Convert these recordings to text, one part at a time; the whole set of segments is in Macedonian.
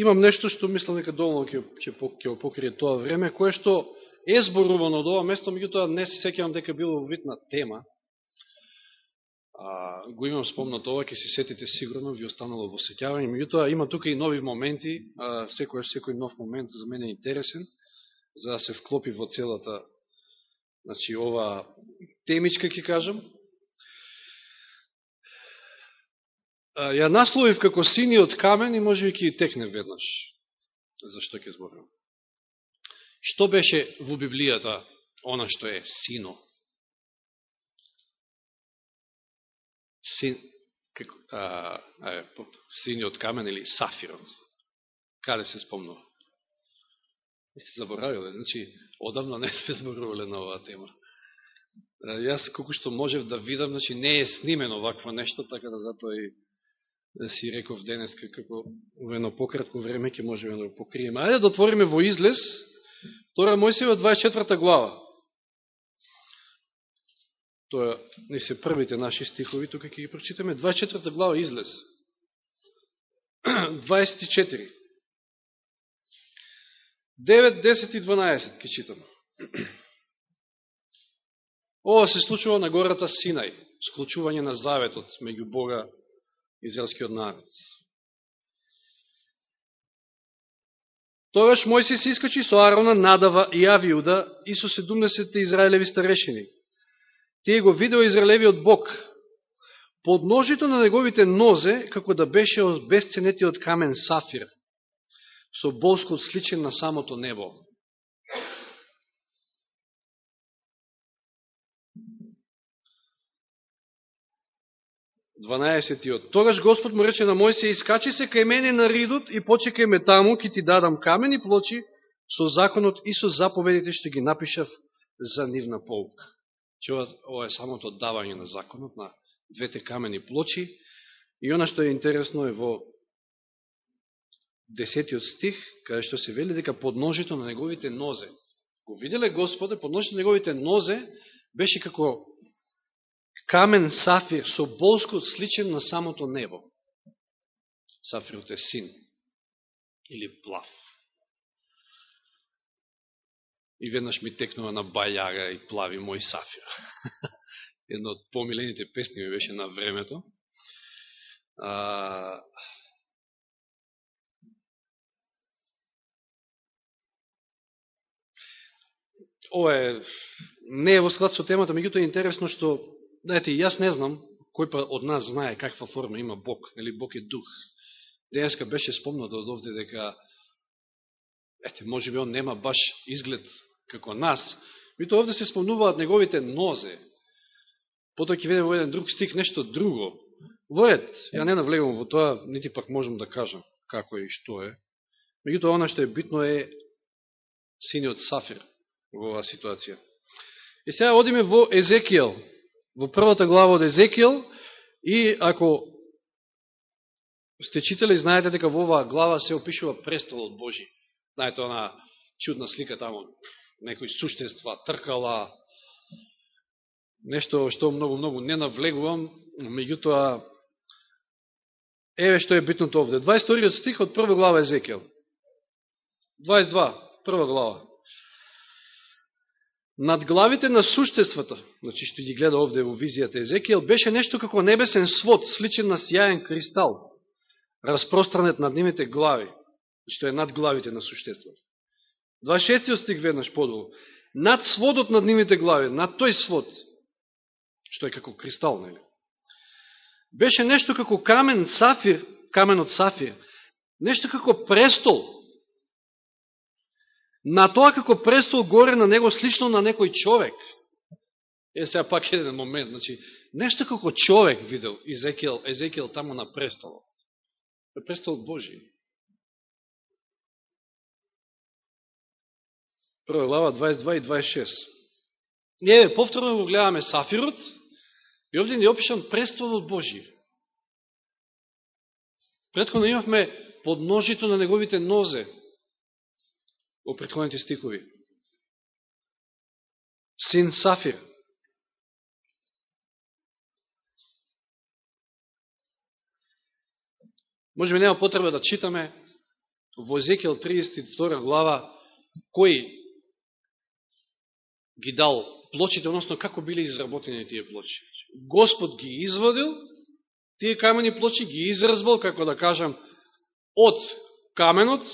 имам нешто што мислам дека доволно ќе, ќе, ќе покрие тоа време, кое што е зборувано од ова место, меѓутоа не се секјавам дека било видна тема. А, го имам спомнат ова, ќе се сетите сигурно, ви останало во сеќавање, Меѓутоа има тука и нови моменти, а, секој, секој нов момент за мене е интересен, за да се вклопи во целата значи, ова темичка, ќе кажам. Ја насловив како сини од камен и може би ќе текне веднаш. Зашто ќе зборувам? Што беше во Библијата она што е сино? Син, како, а, а, сини од камен или сафирот? Каде се спомнува? Не сте заборавиле, значи, одавно не сме зборувале на оваа тема. Јас колку што можев да видам, значи не е снимено вакво нешто, така да затоа и Да си реков денеска, како во едно пократко време ќе можеме да го покриеме. Ајде да отвориме во излез, втора Мојсева 24 глава. Тоа не се првите наши стихови, тука ќе ги прочитаме. 24 глава излез. 24. 9, 10 и 12 ќе читам. Ова се случува на гората Синај, склучување на заветот меѓу Бога израелскиот народ. Тогаш Мојси се искачи со Арона, Надава и Авиуда и со 70 израелеви старешини. Тие го видео израелевиот Бог, под ножито на неговите нозе, како да беше од безценетиот камен сафир, со боскот сличен на самото небо. 12 Тогаш Господ му рече на Мојсе, искачи се кај мене на ридот и почекај ме таму, ки ти дадам камени плочи со законот и со заповедите што ги напишав за нивна полка. Че ова е самото давање на законот на двете камени плочи. И она што е интересно е во десетиот стих, каде што се вели дека подножито на неговите нозе. Го виделе Господе, подножито на неговите нозе беше како камен сафир со болскот сличен на самото небо. Сафирот е син или плав. И веднаш ми текнува на бајага и плави мој сафир. Едно од помилените песни ми беше на времето. А... Ова е, не е во склад со темата, меѓуто е интересно што знаете, јас не знам, кој па од нас знае каква форма има Бог, или Бог е дух. Денеска беше спомнато од овде дека, ете, може би он нема баш изглед како нас, мито овде се спомнуваат неговите нозе. Потоа ќе видим во еден друг стих нешто друго. Воет, ја не навлегувам во тоа, нити пак можам да кажам како е и што е. Меѓутоа, она што е битно е синиот Сафир во оваа ситуација. И сега одиме во Езекијал, во првата глава од Езекијал и ако сте читали, знаете дека во оваа глава се опишува престолот Божи. Знаете, она чудна слика таму, некои суштества, тркала, нешто што многу-многу не навлегувам, меѓутоа, еве што е битното овде. 22 стих од прва глава Езекијал. 22, прва глава над главите на суштествата, значи што ги гледа овде во визијата Езекијел, беше нешто како небесен свод, сличен на сјаен кристал, распространет над нивните глави, што е над главите на суштествата. 26 стих веднаш подолу. Над сводот над нивните глави, над тој свод, што е како кристал, нели? Беше нешто како камен сафир, камен од сафир, нешто како престол, на тоа како престол горе на него слично на некој човек. Е, сега пак еден момент, значи, нешто како човек видел Езекиел, Езекиел таму на престолот. Е престол Божи. Прва глава 22 и 26. Ние повторно го гледаме Сафирот и овде ни опишан престолот Божи. Предходно имавме подножито на неговите нозе, во предходните стикови. Син Сафир. Може би нема потреба да читаме, во Зекел 32 глава, кој ги дал плочите, односно како биле изработени тие плочи. Господ ги изводил, тие камени плочи ги изразбал, како да кажам, од каменот,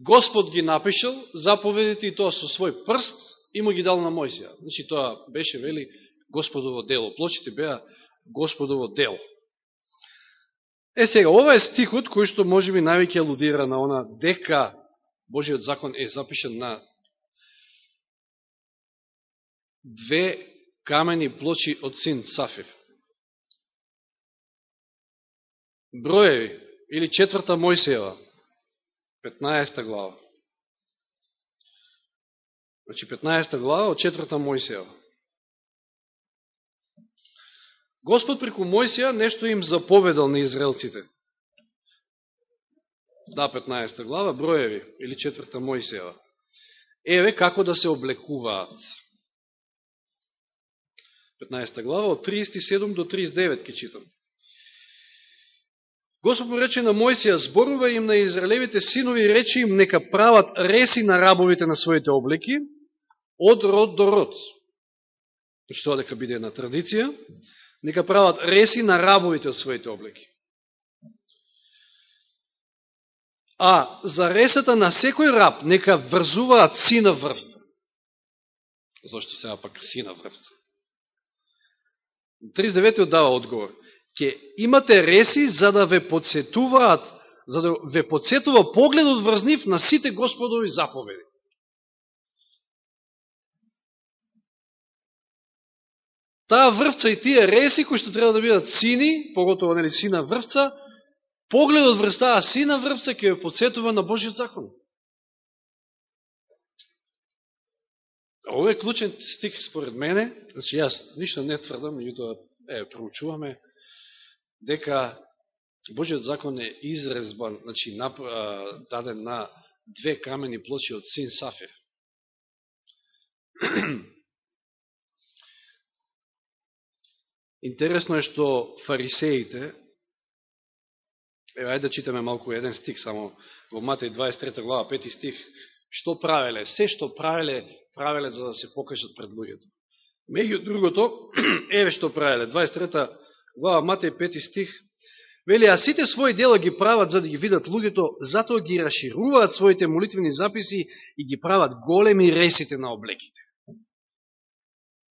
Господ ги напишал, заповедите и тоа со свој прст и му ги дал на Мојзија. Значи, тоа беше, вели, Господово дело. Плочите беа Господово дело. Е сега, ова е стихот кој што може би највеќе алудира на она дека Божиот закон е запишен на две камени плочи од син Сафир. Броеви, или четврта Мојсеева, 15 глава. Значи 15 глава од четврта Мојсеева. Господ преку Мојсија нешто им заповедал на израелците. Да, 15 глава, броеви, или четврта Мојсеева. Еве како да се облекуваат. 15 глава, од 37 до 39 ке читам. Господ му рече на Мојсија, зборува им на израелевите синови рече им нека прават реси на рабовите на своите облеки, од род до род. Значи тоа дека биде една традиција, нека прават реси на рабовите од своите облеки. А за ресата на секој раб нека врзуваат сина врвца. Зошто сега пак сина врвца? 39 дава одговор ќе имате реси за да ве подсетуваат, за да ве подсетува погледот врз нив на сите Господови заповеди. Таа врвца и тие реси кои што треба да бидат сини, поготово нели сина врвца, погледот врз таа сина врвца ќе ве подсетува на Божиот закон. Овој е клучен стих според мене, значи јас ништо не тврдам, меѓутоа е проучуваме дека Божиот закон е изрезбан, значи даден на две камени плочи од син Сафир. Интересно е што фарисеите, ева, ајде да читаме малку еден стих само во Матеј 23 глава 5 стих, што правеле? Се што правеле, правеле за да се покажат пред луѓето. Меѓу другото, еве што правеле, 23 глава Матеј 5 стих, вели, а сите своји дела ги прават за да ги видат луѓето, затоа ги расшируваат своите молитвени записи и ги прават големи ресите на облеките.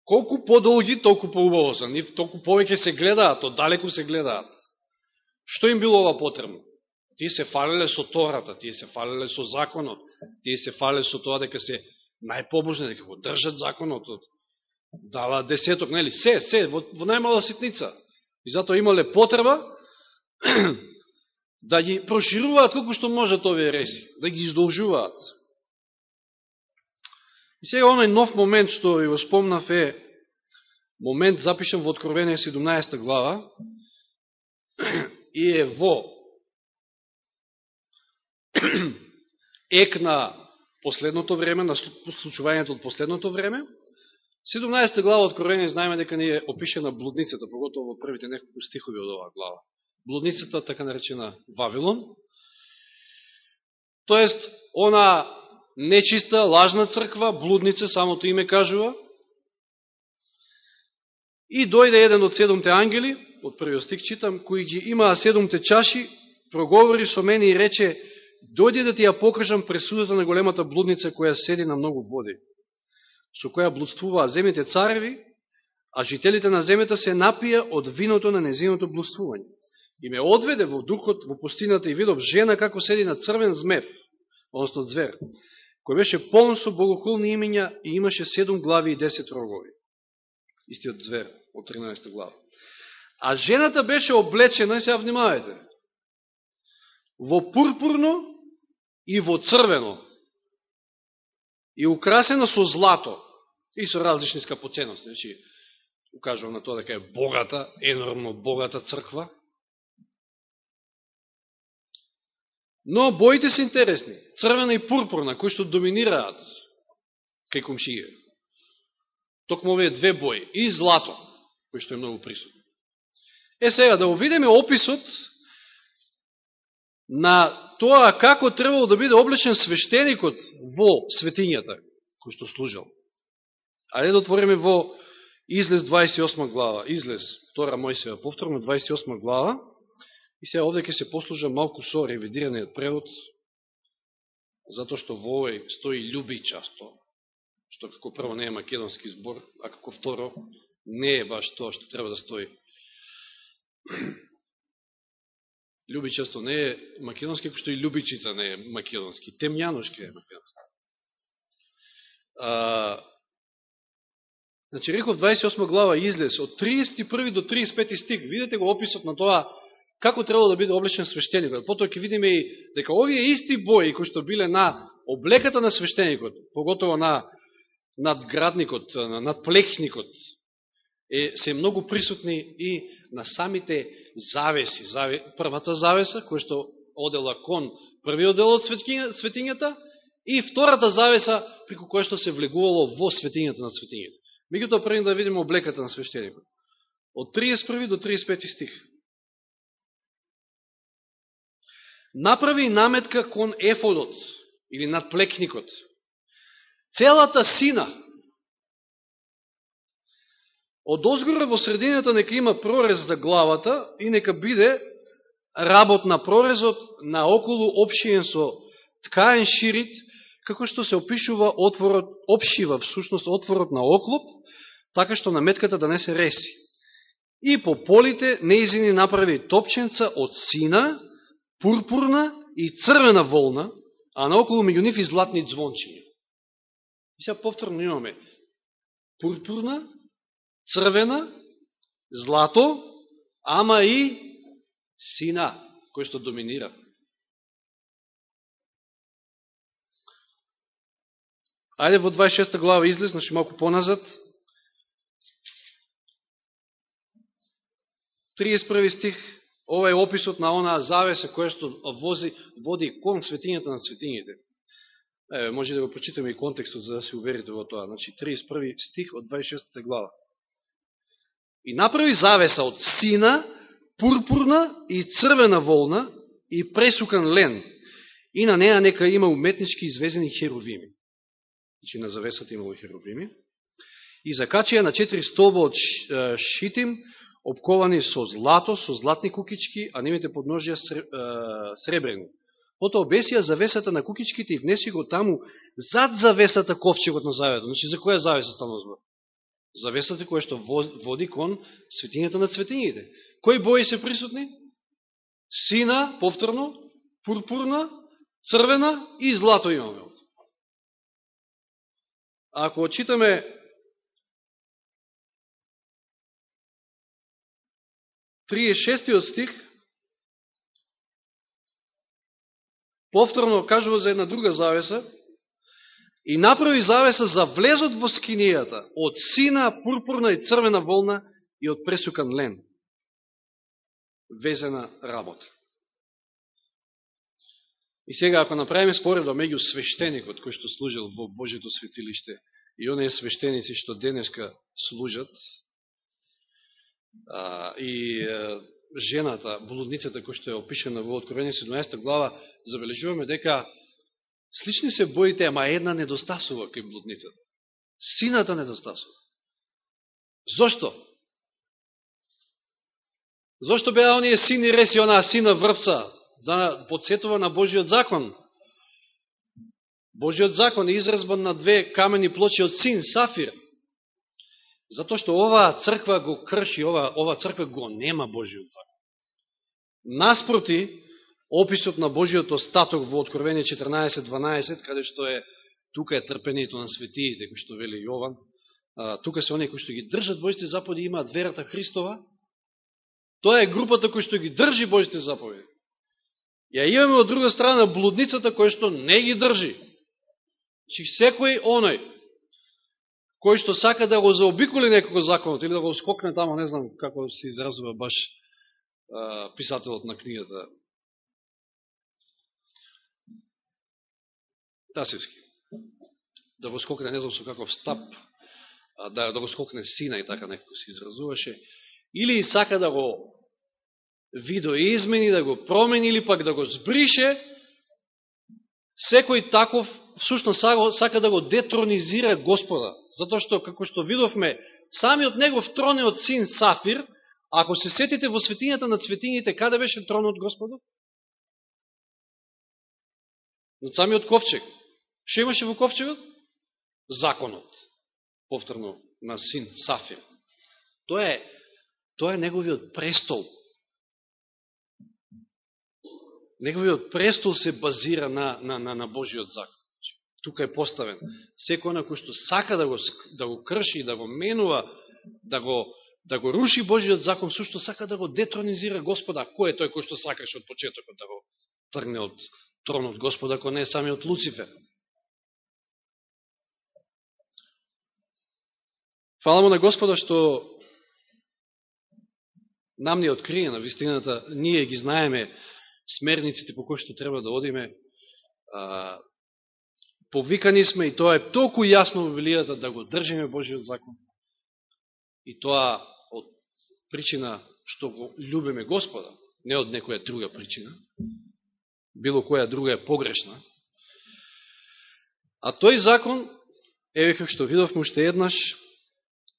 Колку подолги, толку поубаво за нив, толку повеќе се гледаат, оддалеку се гледаат. Што им било ова потребно? Тие се фалеле со Тората, тие се фалеле со законот, тие се фалеле со тоа дека се најпобожни, дека го држат законот, дава десеток, нели, се, се, во, во најмала ситница. И затоа имале потреба да ги прошируваат колку што можат овие рези, да ги издолжуваат. И сега оној нов момент што ви го спомнав е момент запишен во Откровение 17 глава и е во ек на последното време, на случувањето од последното време, 17 глава Откровение знаеме дека не е опишена блудницата, поготово во првите неколку стихови од оваа глава. Блудницата, така наречена Вавилон. Тоест, она нечиста, лажна црква, блудница, самото име кажува. И дојде еден од седомте ангели, од првиот стих читам, кои ги имаа седомте чаши, проговори со мене и рече, дојде да ти ја покажам пресудата на големата блудница која седи на многу води со која блудствуваа земите цареви, а жителите на земјата се напија од виното на незиното блудствување. И ме одведе во духот во пустината и видов жена како седи на црвен змев, односно звер, кој беше полн со богохулни имења и имаше седум глави и десет рогови. Истиот звер, од 13 глава. А жената беше облечена, и сега внимавајте, во пурпурно и во црвено, и украсена со злато, и со различни скапоценности. Значи, укажувам на тоа дека е богата, енормно богата црква. Но боите се интересни. Црвена и пурпурна, кои што доминираат кај комшије. Токму овие две бои. И злато, кој што е многу присутно. Е сега, да увидиме описот на тоа како требало да биде облечен свештеникот во светињата, кој што служил. не да отвориме во Излез 28 глава, Излез 2 Мојсева, повторно 28 глава, и сега овде ќе се послужа малку со ревидираниот превод, затоа што во овој стои љуби часто, што како прво не е македонски збор, а како второ не е баш тоа што треба да стои. Љуби часто не е македонски, како што и љубичица не е македонски, темјаношки е македонски. А, значи, реков 28 глава излез, од 31 до 35 стик видите го описот на тоа како требало да биде облечен свештеникот. Потоа ќе видиме и дека овие исти бои кои што биле на облеката на свештеникот, поготово на надградникот, на надплехникот, е, се многу присутни и на самите завеси. Заве, првата завеса, која што одела кон првиот дел од светињата, и втората завеса, преку која што се влегувало во светињата на светињата. Меѓутоа, први да видиме облеката на свештеникот. Од 31 до 35 стих. Направи наметка кон ефодот, или надплекникот. Целата сина, од озгора во средината нека има прорез за главата и нека биде работ на прорезот на околу обшиен со ткаен ширит, како што се опишува отворот, обшива всушност отворот на оклоп, така што наметката да не се реси. И по полите неизини направи топченца од сина, пурпурна и црвена волна, а наоколу меѓу нив и златни звончиња. И сега повторно имаме пурпурна, црвена, злато, ама и сина, кој што доминира. Ајде во 26 глава излез, значи малку поназад. 31 стих, ова е описот на онаа завеса која што вози, води кон светињата на светињите. Е, може да го прочитаме и контекстот за да се уверите во тоа. Значи 31 стих од 26 глава. И направи завеса од сина, пурпурна и црвена волна и пресукан лен. И на неа нека има уметнички извезени херовими. Значи на завесата имало херовими. И закачија на четири столба од шитим, обковани со злато, со златни кукички, а немите подножија сребрени. Потоа обесија завесата на кукичките и внеси го таму зад завесата ковчегот на заведот. Значи, за која завеса станува збор? Завесата која што води кон светињата на цветињите. Кои бои се присутни? Сина, повторно, пурпурна, црвена и злато имаме. Ако очитаме 36 стих, повторно кажува за една друга завеса, и направи завеса за влезот во скинијата од сина, пурпурна и црвена волна и од пресукан лен. Везена работа. И сега, ако направиме споредба меѓу свештеникот кој што служил во Божето светилиште и оние свештеници што денеска служат, а, и а, жената, блудницата, кој што е опишена во Откровение 17 глава, забележуваме дека слични се боите, ама една недостасува кај блудницата. Сината недостасува. Зошто? Зошто беа оние сини реси, онаа сина врвца, за подсетува на Божиот закон? Божиот закон е изразбан на две камени плочи од син, сафир. Затоа што оваа црква го крши, ова, ова црква го нема Божиот закон. Наспроти, описот на Божиот остаток во Откровение 14.12, каде што е, тука е трпението на светиите, кој што вели Јован, а, тука се оние кои што ги држат Божите заповеди, имаат верата Христова, тоа е групата кој што ги држи Божите заповеди. Ја имаме од друга страна блудницата кој што не ги држи. Чи секој оној, кој што сака да го заобиколи некој законот или да го скокне тамо, не знам како се изразува баш а, писателот на книгата. Тасевски. Да го скокне, не знам со каков стап, а, да, да го скокне сина и така некој се изразуваше. Или сака да го видоизмени, да го промени, или пак да го збрише, секој таков всушност сака да го детронизира Господа, затоа што, како што видовме, самиот негов тронеот син Сафир, ако се сетите во светињата на цветињите, каде беше тронот Господа? Но самиот ковчег. Ше имаше во ковчегот? Законот. Повторно на син Сафир. Тоа е, тоа е неговиот престол. Неговиот престол се базира на, на, на, на Божиот закон. Значи, тука е поставен. Секој на кој што сака да го, да го крши, да го менува, да го, да го руши Божиот закон, сушто сака да го детронизира Господа. Кој е тој кој што сакаш од почетокот да го тргне од тронот Господа, ако не е самиот Луцифер? Фала му на Господа што нам не е на вистината, ние ги знаеме смерниците по кои што треба да одиме, а, повикани сме и тоа е толку јасно во Библијата да го држиме Божиот закон. И тоа од причина што го любиме Господа, не од некоја друга причина. Било која друга е погрешна. А тој закон, еве како што видовме уште еднаш,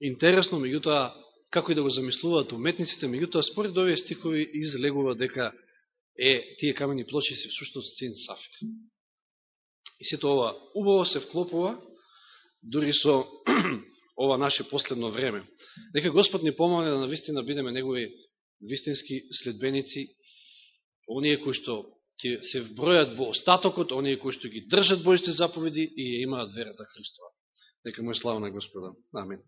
интересно, меѓутоа, како и да го замислуваат уметниците, меѓутоа, според овие стихови излегува дека е, тие камени плочи се всушност син Сафир. И сето ова убаво се вклопува, дури со ова наше последно време. Нека Господ ни помогне да навистина бидеме негови вистински следбеници, оние кои што ќе се вбројат во остатокот, оние кои што ги држат Божите заповеди и имаат верата Христова. Нека му е слава на Господа. Амин.